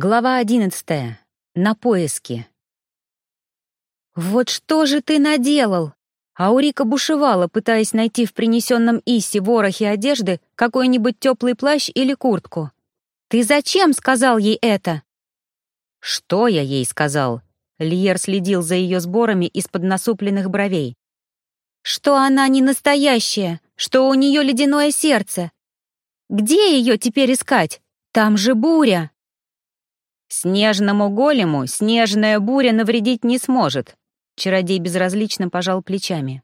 Глава одиннадцатая. На поиски. «Вот что же ты наделал?» Аурика бушевала, пытаясь найти в принесенном Исси ворохе одежды какой-нибудь теплый плащ или куртку. «Ты зачем сказал ей это?» «Что я ей сказал?» Льер следил за ее сборами из-под насупленных бровей. «Что она не настоящая, что у нее ледяное сердце. Где ее теперь искать? Там же буря!» «Снежному голему снежная буря навредить не сможет», чародей безразлично пожал плечами.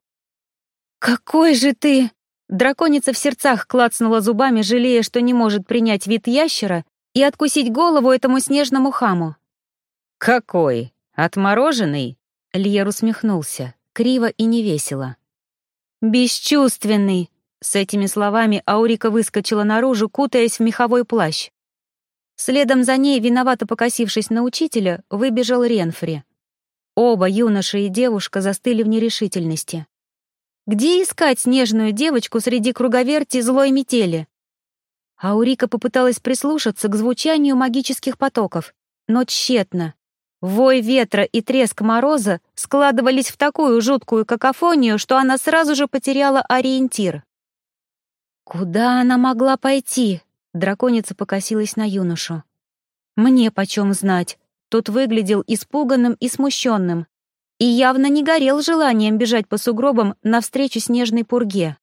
«Какой же ты!» Драконица в сердцах клацнула зубами, жалея, что не может принять вид ящера и откусить голову этому снежному хаму. «Какой? Отмороженный?» Льер усмехнулся, криво и невесело. «Бесчувственный!» С этими словами Аурика выскочила наружу, кутаясь в меховой плащ. Следом за ней, виновато покосившись на учителя, выбежал Ренфри. Оба, юноша и девушка, застыли в нерешительности. Где искать снежную девочку среди круговерти злой метели? Аурика попыталась прислушаться к звучанию магических потоков, но тщетно. Вой ветра и треск мороза складывались в такую жуткую какофонию, что она сразу же потеряла ориентир. Куда она могла пойти? Драконица покосилась на юношу. «Мне почем знать?» Тот выглядел испуганным и смущенным и явно не горел желанием бежать по сугробам навстречу снежной пурге.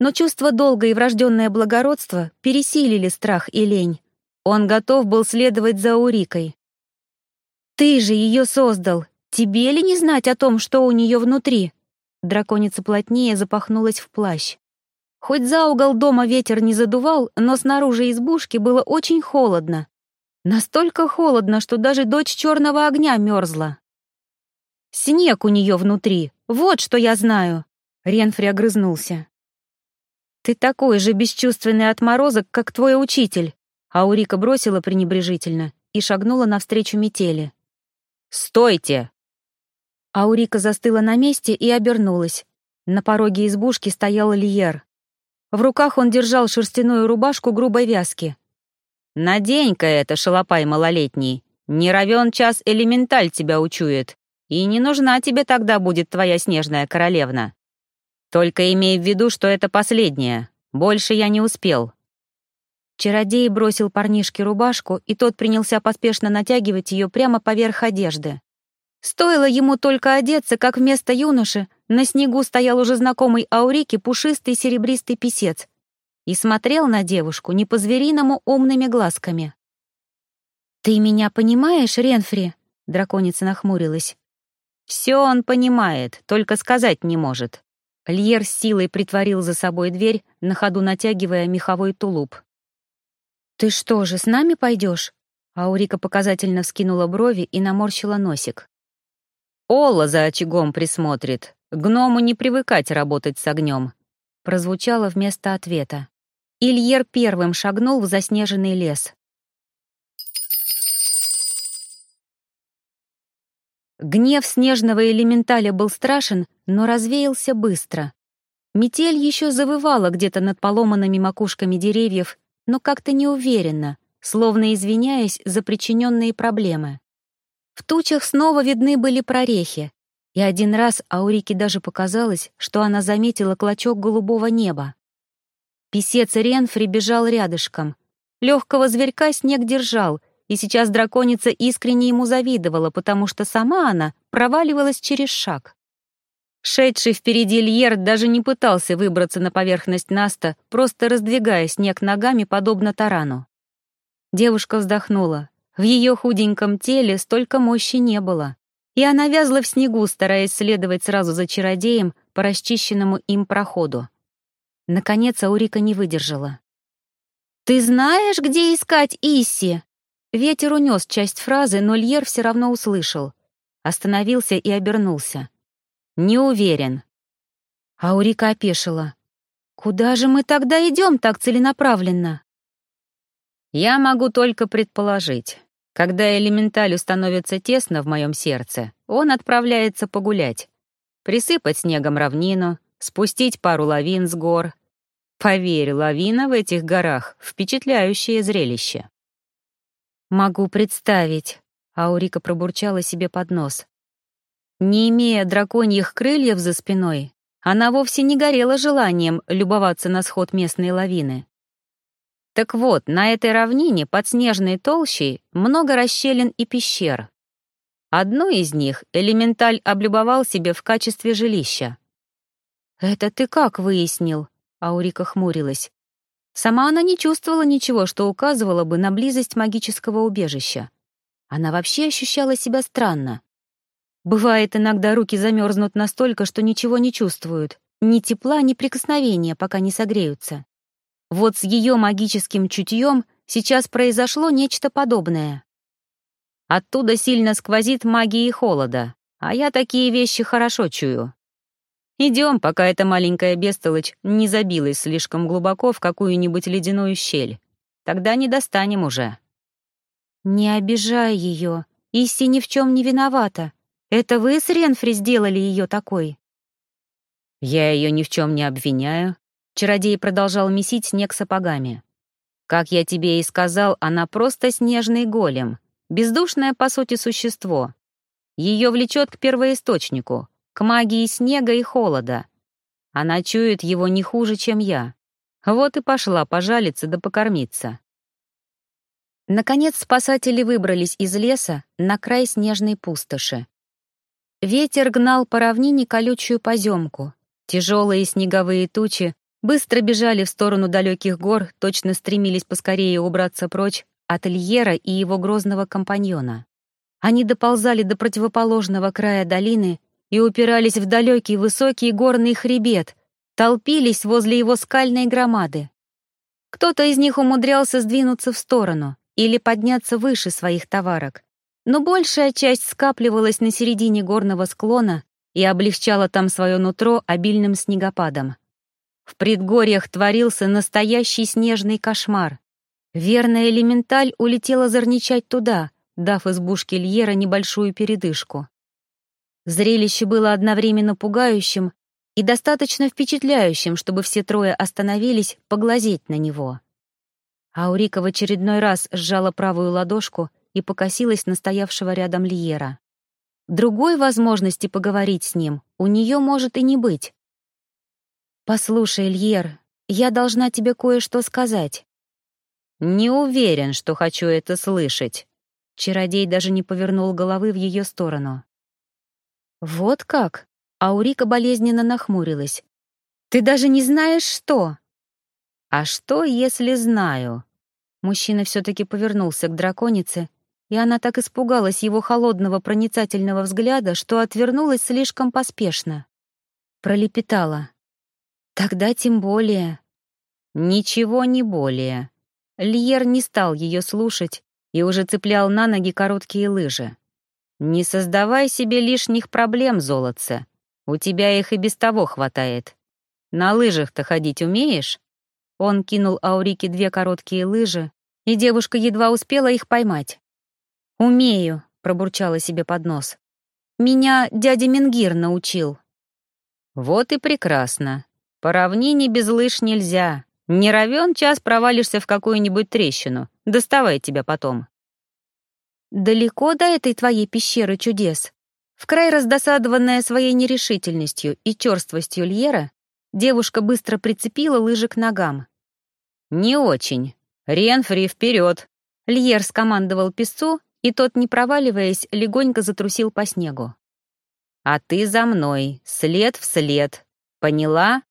Но чувство долга и врожденное благородство пересилили страх и лень. Он готов был следовать за Урикой. «Ты же ее создал! Тебе ли не знать о том, что у нее внутри?» Драконица плотнее запахнулась в плащ. Хоть за угол дома ветер не задувал, но снаружи избушки было очень холодно. Настолько холодно, что даже дочь черного огня мерзла. «Снег у нее внутри, вот что я знаю!» Ренфри огрызнулся. «Ты такой же бесчувственный отморозок, как твой учитель!» Аурика бросила пренебрежительно и шагнула навстречу метели. «Стойте!» Аурика застыла на месте и обернулась. На пороге избушки стоял Льер. В руках он держал шерстяную рубашку грубой вязки. «Надень-ка это, шалопай малолетний. Не равен час элементаль тебя учует. И не нужна тебе тогда будет твоя снежная королевна. Только имей в виду, что это последнее. Больше я не успел». Чародей бросил парнишке рубашку, и тот принялся поспешно натягивать ее прямо поверх одежды. Стоило ему только одеться, как вместо юноши на снегу стоял уже знакомый Аурике пушистый серебристый писец и смотрел на девушку не по-звериному умными глазками. «Ты меня понимаешь, Ренфри?» — драконица нахмурилась. «Все он понимает, только сказать не может». Льер с силой притворил за собой дверь, на ходу натягивая меховой тулуп. «Ты что же, с нами пойдешь?» Аурика показательно вскинула брови и наморщила носик. Ола за очагом присмотрит. Гному не привыкать работать с огнем. Прозвучало вместо ответа. Ильер первым шагнул в заснеженный лес. Гнев снежного элементаля был страшен, но развеялся быстро. Метель еще завывала где-то над поломанными макушками деревьев, но как-то неуверенно, словно извиняясь за причиненные проблемы. В тучах снова видны были прорехи, и один раз Аурике даже показалось, что она заметила клочок голубого неба. Песец Ренфри бежал рядышком. Легкого зверька снег держал, и сейчас драконица искренне ему завидовала, потому что сама она проваливалась через шаг. Шедший впереди Льер даже не пытался выбраться на поверхность Наста, просто раздвигая снег ногами, подобно тарану. Девушка вздохнула. В ее худеньком теле столько мощи не было. И она вязла в снегу, стараясь следовать сразу за чародеем по расчищенному им проходу. Наконец Аурика не выдержала. «Ты знаешь, где искать Исси?» Ветер унес часть фразы, но Льер все равно услышал. Остановился и обернулся. «Не уверен». Аурика опешила. «Куда же мы тогда идем так целенаправленно?» Я могу только предположить. Когда элементалю становится тесно в моем сердце, он отправляется погулять. Присыпать снегом равнину, спустить пару лавин с гор. Поверь, лавина в этих горах — впечатляющее зрелище. «Могу представить», — Аурика пробурчала себе под нос. Не имея драконьих крыльев за спиной, она вовсе не горела желанием любоваться на сход местной лавины. Так вот, на этой равнине под снежной толщей много расщелин и пещер. Одну из них элементаль облюбовал себе в качестве жилища. «Это ты как выяснил?» — Аурика хмурилась. Сама она не чувствовала ничего, что указывало бы на близость магического убежища. Она вообще ощущала себя странно. Бывает, иногда руки замерзнут настолько, что ничего не чувствуют. Ни тепла, ни прикосновения, пока не согреются. Вот с ее магическим чутьем сейчас произошло нечто подобное. Оттуда сильно сквозит магией холода, а я такие вещи хорошо чую. Идем, пока эта маленькая бестолочь не забилась слишком глубоко в какую-нибудь ледяную щель. Тогда не достанем уже. Не обижай ее. Исси ни в чем не виновата. Это вы с Ренфри сделали ее такой. Я ее ни в чем не обвиняю. Чародей продолжал месить снег сапогами. Как я тебе и сказал, она просто снежный голем. Бездушное, по сути, существо. Ее влечет к первоисточнику, к магии снега и холода. Она чует его не хуже, чем я. Вот и пошла пожалиться да покормиться. Наконец спасатели выбрались из леса на край снежной пустоши. Ветер гнал по равнине колючую поземку. Тяжелые снеговые тучи быстро бежали в сторону далеких гор, точно стремились поскорее убраться прочь от Ильера и его грозного компаньона. Они доползали до противоположного края долины и упирались в далекий высокий горный хребет, толпились возле его скальной громады. Кто-то из них умудрялся сдвинуться в сторону или подняться выше своих товарок, но большая часть скапливалась на середине горного склона и облегчала там свое нутро обильным снегопадом. В предгорьях творился настоящий снежный кошмар. Верная элементаль улетела зорничать туда, дав избушке Льера небольшую передышку. Зрелище было одновременно пугающим и достаточно впечатляющим, чтобы все трое остановились поглазеть на него. Аурика в очередной раз сжала правую ладошку и покосилась на стоявшего рядом Льера. Другой возможности поговорить с ним у нее может и не быть. «Послушай, Льер, я должна тебе кое-что сказать». «Не уверен, что хочу это слышать». Чародей даже не повернул головы в ее сторону. «Вот как?» — Аурика болезненно нахмурилась. «Ты даже не знаешь, что?» «А что, если знаю?» Мужчина все-таки повернулся к драконице, и она так испугалась его холодного проницательного взгляда, что отвернулась слишком поспешно. Пролепетала. «Тогда тем более...» «Ничего не более». Льер не стал ее слушать и уже цеплял на ноги короткие лыжи. «Не создавай себе лишних проблем, золотце. У тебя их и без того хватает. На лыжах-то ходить умеешь?» Он кинул Аурике две короткие лыжи, и девушка едва успела их поймать. «Умею», — пробурчала себе под нос. «Меня дядя Менгир научил». «Вот и прекрасно. По равнине без лыж нельзя. Не равен час провалишься в какую-нибудь трещину. Доставай тебя потом». «Далеко до этой твоей пещеры чудес?» В край раздосадованная своей нерешительностью и черствостью Льера, девушка быстро прицепила лыжи к ногам. «Не очень. Ренфри, вперед!» Льер скомандовал песцу, и тот, не проваливаясь, легонько затрусил по снегу. «А ты за мной, след в след. Поняла?»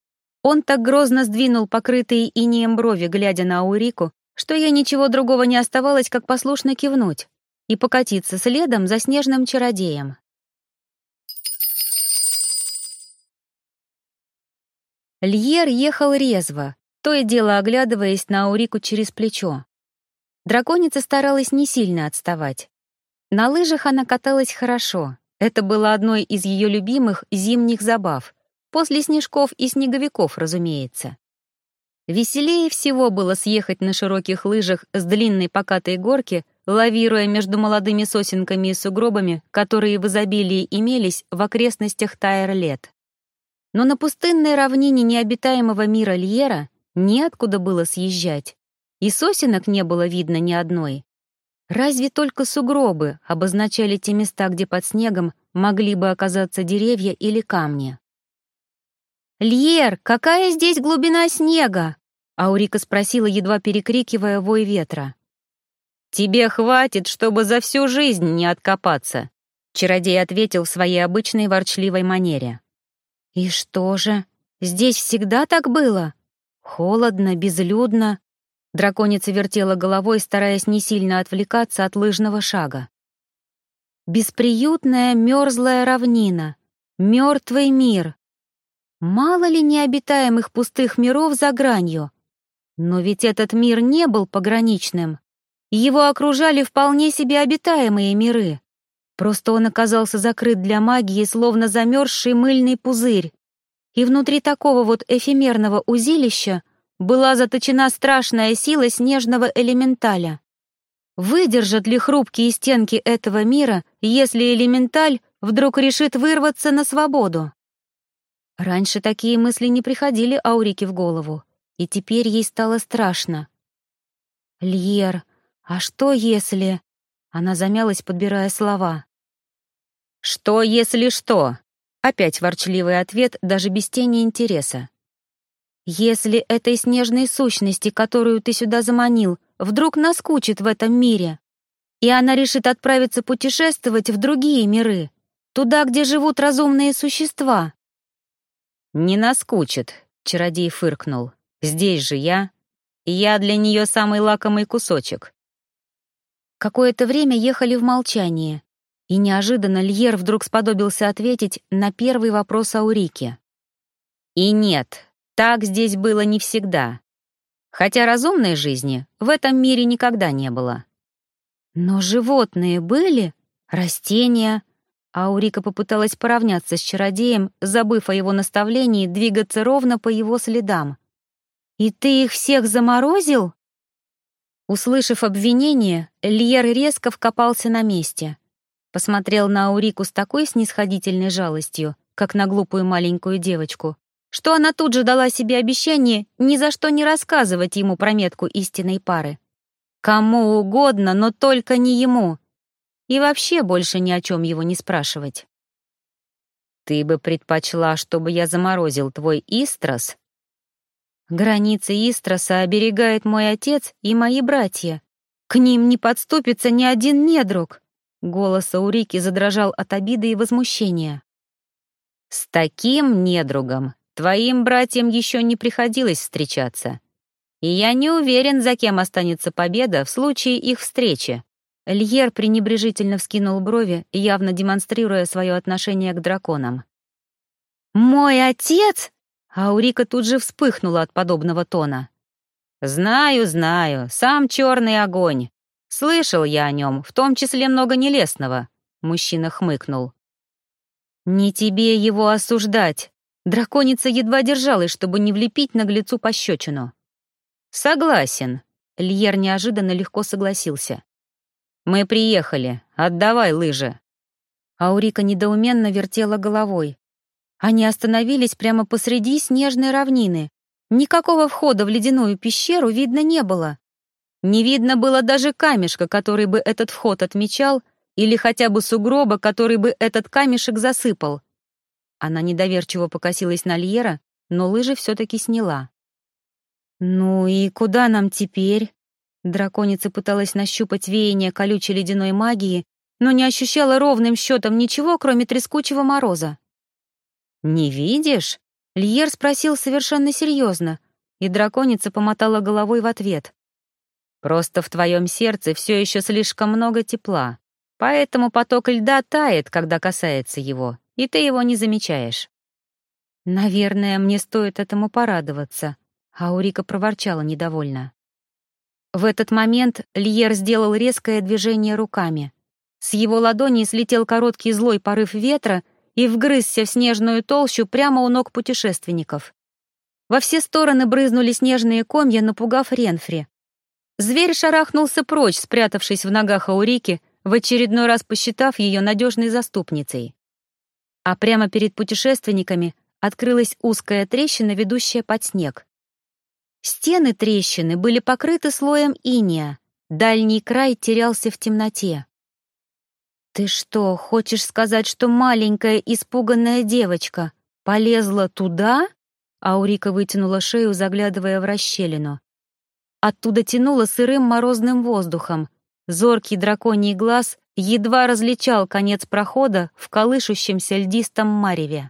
Он так грозно сдвинул покрытые инеем брови, глядя на Аурику, что я ничего другого не оставалось, как послушно кивнуть и покатиться следом за снежным чародеем. Льер ехал резво, то и дело оглядываясь на Аурику через плечо. Драконица старалась не сильно отставать. На лыжах она каталась хорошо. Это было одной из ее любимых зимних забав. После снежков и снеговиков, разумеется. Веселее всего было съехать на широких лыжах с длинной покатой горки лавируя между молодыми сосенками и сугробами, которые в изобилии имелись в окрестностях Тайр-Лет. Но на пустынной равнине необитаемого мира Льера неоткуда было съезжать, и сосенок не было видно ни одной. Разве только сугробы обозначали те места, где под снегом могли бы оказаться деревья или камни. «Льер, какая здесь глубина снега?» Аурика спросила, едва перекрикивая вой ветра. «Тебе хватит, чтобы за всю жизнь не откопаться», чародей ответил в своей обычной ворчливой манере. «И что же, здесь всегда так было? Холодно, безлюдно?» Драконица вертела головой, стараясь не сильно отвлекаться от лыжного шага. Бесприютная мерзлая равнина, мертвый мир. Мало ли необитаемых пустых миров за гранью. Но ведь этот мир не был пограничным. Его окружали вполне себе обитаемые миры. Просто он оказался закрыт для магии, словно замерзший мыльный пузырь. И внутри такого вот эфемерного узилища была заточена страшная сила снежного элементаля. Выдержат ли хрупкие стенки этого мира, если элементаль вдруг решит вырваться на свободу? Раньше такие мысли не приходили Аурике в голову, и теперь ей стало страшно. «Льер, «А что если...» Она замялась, подбирая слова. «Что если что?» Опять ворчливый ответ, даже без тени интереса. «Если этой снежной сущности, которую ты сюда заманил, вдруг наскучит в этом мире, и она решит отправиться путешествовать в другие миры, туда, где живут разумные существа». «Не наскучит», — чародей фыркнул. «Здесь же я. Я для нее самый лакомый кусочек. Какое-то время ехали в молчании, и неожиданно Льер вдруг сподобился ответить на первый вопрос Аурики. «И нет, так здесь было не всегда. Хотя разумной жизни в этом мире никогда не было». «Но животные были? Растения?» Аурика попыталась поравняться с чародеем, забыв о его наставлении двигаться ровно по его следам. «И ты их всех заморозил?» Услышав обвинение, Льер резко вкопался на месте. Посмотрел на Аурику с такой снисходительной жалостью, как на глупую маленькую девочку, что она тут же дала себе обещание ни за что не рассказывать ему про метку истинной пары. Кому угодно, но только не ему. И вообще больше ни о чем его не спрашивать. «Ты бы предпочла, чтобы я заморозил твой Истрос Границы Истроса оберегает мой отец и мои братья. К ним не подступится ни один недруг. Голос Аурики задрожал от обиды и возмущения. «С таким недругом твоим братьям еще не приходилось встречаться. И я не уверен, за кем останется победа в случае их встречи». Льер пренебрежительно вскинул брови, явно демонстрируя свое отношение к драконам. «Мой отец?» Аурика тут же вспыхнула от подобного тона. «Знаю, знаю, сам черный огонь. Слышал я о нем, в том числе много нелестного», — мужчина хмыкнул. «Не тебе его осуждать». Драконица едва держалась, чтобы не влепить наглецу пощечину. «Согласен», — Льер неожиданно легко согласился. «Мы приехали, отдавай лыжи». Аурика недоуменно вертела головой. Они остановились прямо посреди снежной равнины. Никакого входа в ледяную пещеру видно не было. Не видно было даже камешка, который бы этот вход отмечал, или хотя бы сугроба, который бы этот камешек засыпал. Она недоверчиво покосилась на Льера, но лыжи все-таки сняла. «Ну и куда нам теперь?» Драконица пыталась нащупать веяние колючей ледяной магии, но не ощущала ровным счетом ничего, кроме трескучего мороза. «Не видишь?» — Льер спросил совершенно серьезно, и драконица помотала головой в ответ. «Просто в твоем сердце все еще слишком много тепла, поэтому поток льда тает, когда касается его, и ты его не замечаешь». «Наверное, мне стоит этому порадоваться», — Аурика проворчала недовольно. В этот момент Льер сделал резкое движение руками. С его ладони слетел короткий злой порыв ветра и вгрызся в снежную толщу прямо у ног путешественников. Во все стороны брызнули снежные комья, напугав Ренфри. Зверь шарахнулся прочь, спрятавшись в ногах Аурики, в очередной раз посчитав ее надежной заступницей. А прямо перед путешественниками открылась узкая трещина, ведущая под снег. Стены трещины были покрыты слоем иния, дальний край терялся в темноте. «Ты что, хочешь сказать, что маленькая испуганная девочка полезла туда?» Аурика вытянула шею, заглядывая в расщелину. Оттуда тянуло сырым морозным воздухом. Зоркий драконий глаз едва различал конец прохода в колышущемся льдистом мареве.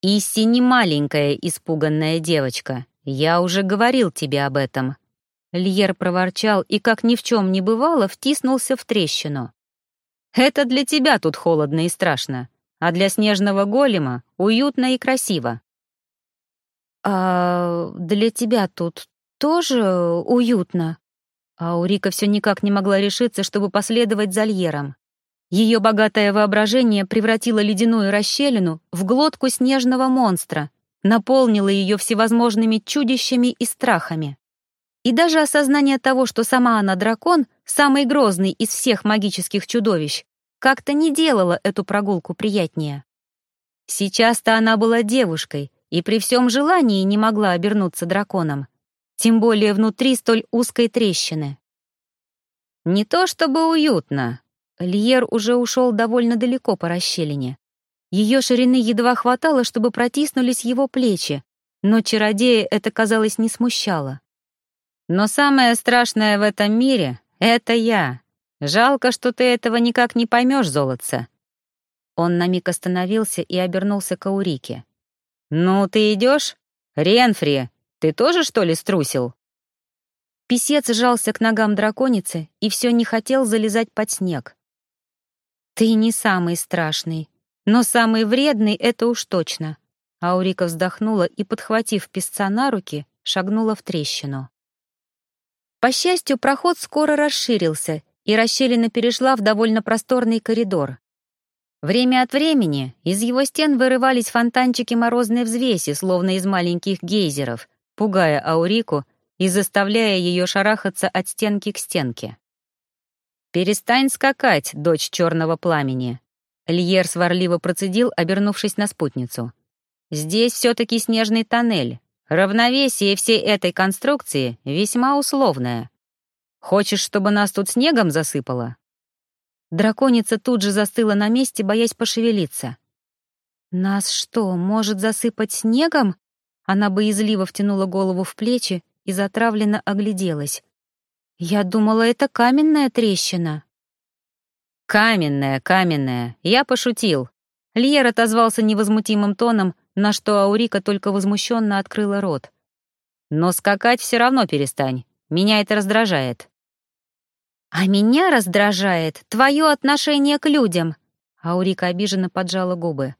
«Истинно маленькая испуганная девочка. Я уже говорил тебе об этом». Льер проворчал и, как ни в чем не бывало, втиснулся в трещину. «Это для тебя тут холодно и страшно, а для снежного голема уютно и красиво». «А для тебя тут тоже уютно?» А Урика все никак не могла решиться, чтобы последовать за Льером. Ее богатое воображение превратило ледяную расщелину в глотку снежного монстра, наполнило ее всевозможными чудищами и страхами. И даже осознание того, что сама она дракон, самый грозный из всех магических чудовищ, как-то не делало эту прогулку приятнее. Сейчас-то она была девушкой и при всем желании не могла обернуться драконом, тем более внутри столь узкой трещины. Не то чтобы уютно, Льер уже ушел довольно далеко по расщелине. Ее ширины едва хватало, чтобы протиснулись его плечи, но чародея это, казалось, не смущало. «Но самое страшное в этом мире — это я. Жалко, что ты этого никак не поймешь, золотце». Он на миг остановился и обернулся к Аурике. «Ну, ты идешь? Ренфри, ты тоже, что ли, струсил?» Песец жался к ногам драконицы и все не хотел залезать под снег. «Ты не самый страшный, но самый вредный — это уж точно». Аурика вздохнула и, подхватив песца на руки, шагнула в трещину. По счастью, проход скоро расширился, и расщелина перешла в довольно просторный коридор. Время от времени из его стен вырывались фонтанчики морозной взвеси, словно из маленьких гейзеров, пугая Аурику и заставляя ее шарахаться от стенки к стенке. «Перестань скакать, дочь черного пламени!» Льер сварливо процедил, обернувшись на спутницу. «Здесь все-таки снежный тоннель. Равновесие всей этой конструкции весьма условное. Хочешь, чтобы нас тут снегом засыпало?» Драконица тут же застыла на месте, боясь пошевелиться. «Нас что, может засыпать снегом?» Она боязливо втянула голову в плечи и затравленно огляделась. Я думала, это каменная трещина. Каменная, каменная. Я пошутил. Льер отозвался невозмутимым тоном, на что Аурика только возмущенно открыла рот. Но скакать все равно перестань. Меня это раздражает. А меня раздражает твое отношение к людям. Аурика обиженно поджала губы.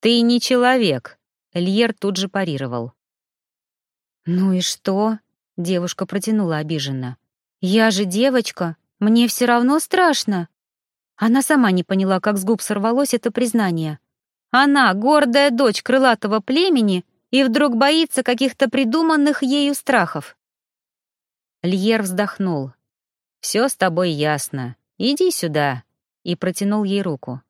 Ты не человек. Льер тут же парировал. «Ну и что?» — девушка протянула обиженно. «Я же девочка, мне все равно страшно». Она сама не поняла, как с губ сорвалось это признание. Она, гордая дочь крылатого племени, и вдруг боится каких-то придуманных ею страхов. Льер вздохнул. «Все с тобой ясно. Иди сюда», и протянул ей руку.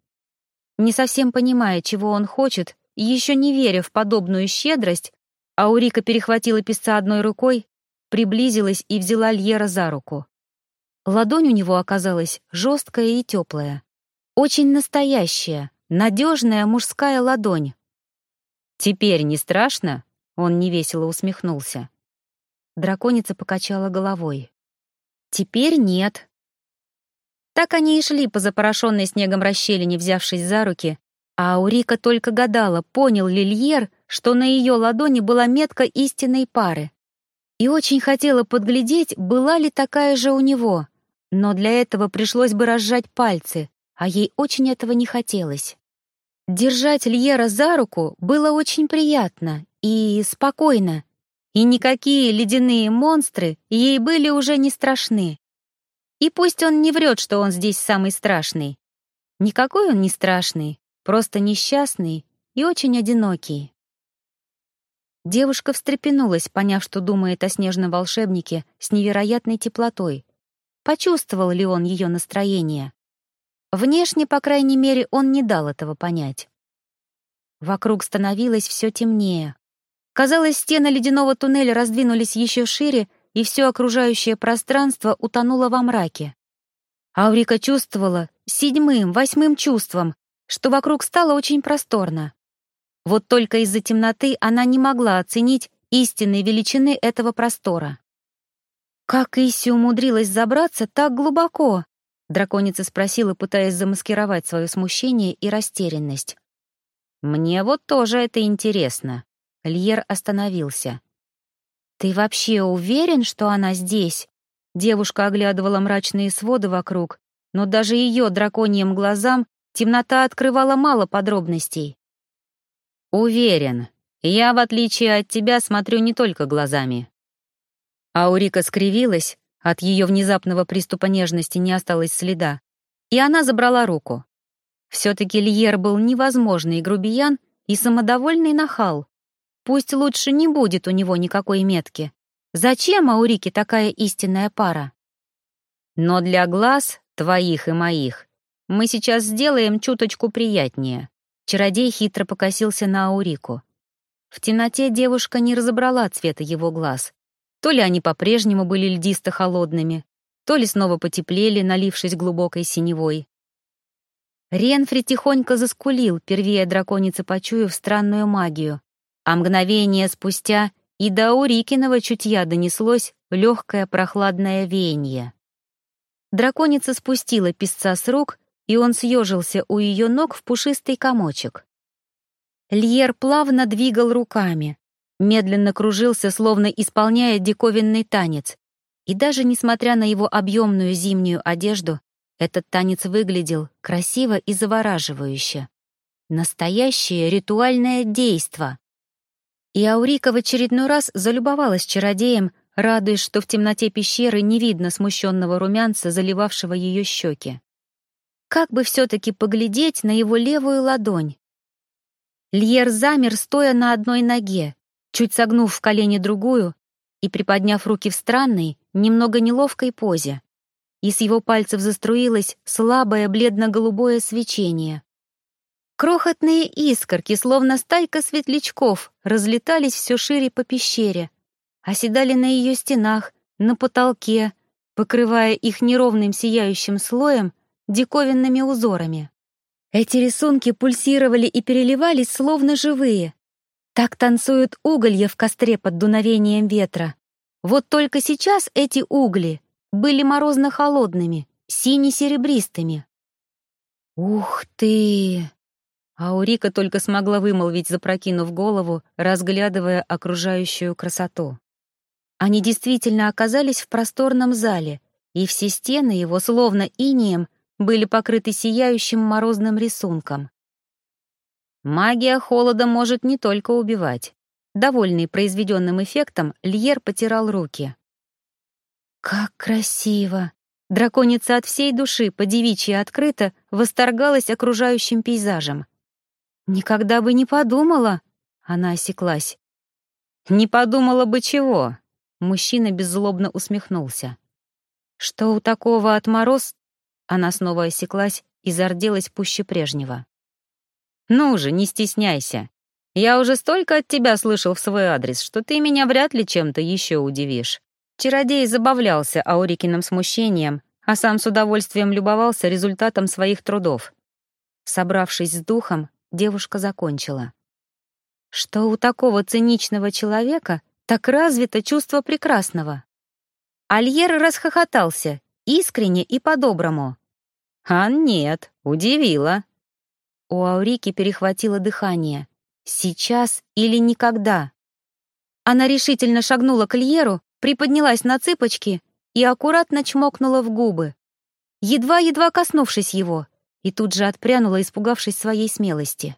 Не совсем понимая, чего он хочет, и еще не веря в подобную щедрость, Аурика перехватила песца одной рукой, приблизилась и взяла Льера за руку. Ладонь у него оказалась жесткая и теплая. Очень настоящая, надежная мужская ладонь. «Теперь не страшно?» — он невесело усмехнулся. Драконица покачала головой. «Теперь нет». Так они и шли по запорошенной снегом расщелине, взявшись за руки, а Аурика только гадала, понял ли Льер, что на ее ладони была метка истинной пары и очень хотела подглядеть, была ли такая же у него, но для этого пришлось бы разжать пальцы, а ей очень этого не хотелось. Держать Льера за руку было очень приятно и спокойно, и никакие ледяные монстры ей были уже не страшны. И пусть он не врет, что он здесь самый страшный. Никакой он не страшный, просто несчастный и очень одинокий. Девушка встрепенулась, поняв, что думает о снежном волшебнике с невероятной теплотой. Почувствовал ли он ее настроение? Внешне, по крайней мере, он не дал этого понять. Вокруг становилось все темнее. Казалось, стены ледяного туннеля раздвинулись еще шире, и все окружающее пространство утонуло во мраке. Аурика чувствовала седьмым, восьмым чувством, что вокруг стало очень просторно. Вот только из-за темноты она не могла оценить истинной величины этого простора. «Как Исси умудрилась забраться так глубоко?» Драконица спросила, пытаясь замаскировать свое смущение и растерянность. «Мне вот тоже это интересно». Льер остановился. «Ты вообще уверен, что она здесь?» Девушка оглядывала мрачные своды вокруг, но даже ее драконьим глазам темнота открывала мало подробностей. «Уверен. Я, в отличие от тебя, смотрю не только глазами». Аурика скривилась, от ее внезапного приступа нежности не осталось следа, и она забрала руку. Все-таки Льер был невозможный грубиян и самодовольный нахал. Пусть лучше не будет у него никакой метки. Зачем Аурике такая истинная пара? Но для глаз, твоих и моих, мы сейчас сделаем чуточку приятнее. Чародей хитро покосился на Аурику. В темноте девушка не разобрала цвета его глаз. То ли они по-прежнему были льдисто-холодными, то ли снова потеплели, налившись глубокой синевой. Ренфри тихонько заскулил, первее драконицы почуяв странную магию, а мгновение спустя и до Урикиного чутья донеслось легкое прохладное веяние. Драконица спустила песца с рук, и он съежился у ее ног в пушистый комочек. Льер плавно двигал руками, медленно кружился, словно исполняя диковинный танец. И даже несмотря на его объемную зимнюю одежду, этот танец выглядел красиво и завораживающе. Настоящее ритуальное действо. И Аурика в очередной раз залюбовалась чародеем, радуясь, что в темноте пещеры не видно смущенного румянца, заливавшего ее щеки. Как бы все-таки поглядеть на его левую ладонь? Льер замер, стоя на одной ноге, чуть согнув в колени другую и приподняв руки в странной, немного неловкой позе. И с его пальцев заструилось слабое бледно-голубое свечение. Крохотные искорки, словно стайка светлячков, разлетались все шире по пещере, оседали на ее стенах, на потолке, покрывая их неровным сияющим слоем диковинными узорами. Эти рисунки пульсировали и переливались, словно живые, так танцуют уголья в костре под дуновением ветра. Вот только сейчас эти угли были морозно-холодными, сине-серебристыми. «Ух ты!» Аурика только смогла вымолвить, запрокинув голову, разглядывая окружающую красоту. Они действительно оказались в просторном зале, и все стены его, словно инием, были покрыты сияющим морозным рисунком. Магия холода может не только убивать. Довольный произведенным эффектом, Льер потирал руки. «Как красиво!» Драконица от всей души, по девичьи открыто, восторгалась окружающим пейзажем. «Никогда бы не подумала!» — она осеклась. «Не подумала бы чего!» — мужчина беззлобно усмехнулся. «Что у такого отмороз?» Она снова осеклась и зарделась пуще прежнего. «Ну же, не стесняйся. Я уже столько от тебя слышал в свой адрес, что ты меня вряд ли чем-то еще удивишь». Чародей забавлялся Аурикиным смущением, а сам с удовольствием любовался результатом своих трудов. Собравшись с духом, девушка закончила. «Что у такого циничного человека так развито чувство прекрасного?» Альер расхохотался, искренне и по-доброму. «А нет, удивила», у Аурики перехватило дыхание. Сейчас или никогда. Она решительно шагнула к Льеру, приподнялась на цыпочки и аккуратно чмокнула в губы. Едва-едва коснувшись его, и тут же отпрянула, испугавшись своей смелости.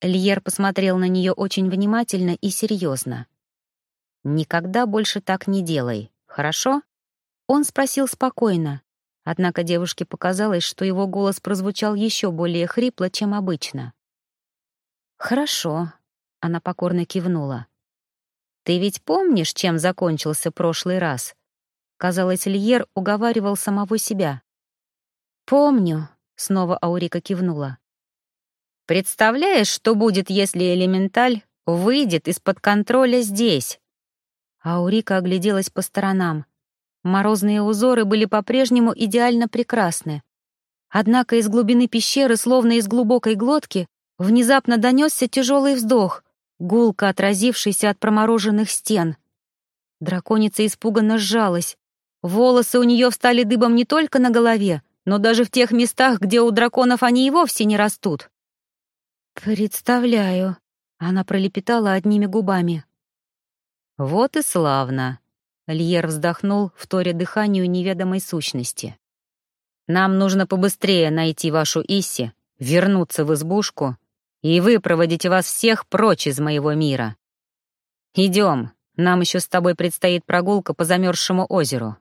Льер посмотрел на нее очень внимательно и серьезно. «Никогда больше так не делай, хорошо?» Он спросил спокойно, Однако девушке показалось, что его голос прозвучал еще более хрипло, чем обычно. «Хорошо», — она покорно кивнула. «Ты ведь помнишь, чем закончился прошлый раз?» Казалось, Льер уговаривал самого себя. «Помню», — снова Аурика кивнула. «Представляешь, что будет, если элементаль выйдет из-под контроля здесь?» Аурика огляделась по сторонам. Морозные узоры были по-прежнему идеально прекрасны. Однако из глубины пещеры, словно из глубокой глотки, внезапно донесся тяжелый вздох, гулко отразившийся от промороженных стен. Драконица испуганно сжалась. Волосы у нее встали дыбом не только на голове, но даже в тех местах, где у драконов они и вовсе не растут. «Представляю», — она пролепетала одними губами. «Вот и славно», — Льер вздохнул, вторя дыханию неведомой сущности. «Нам нужно побыстрее найти вашу Исси, вернуться в избушку и выпроводить вас всех прочь из моего мира. Идем, нам еще с тобой предстоит прогулка по замерзшему озеру».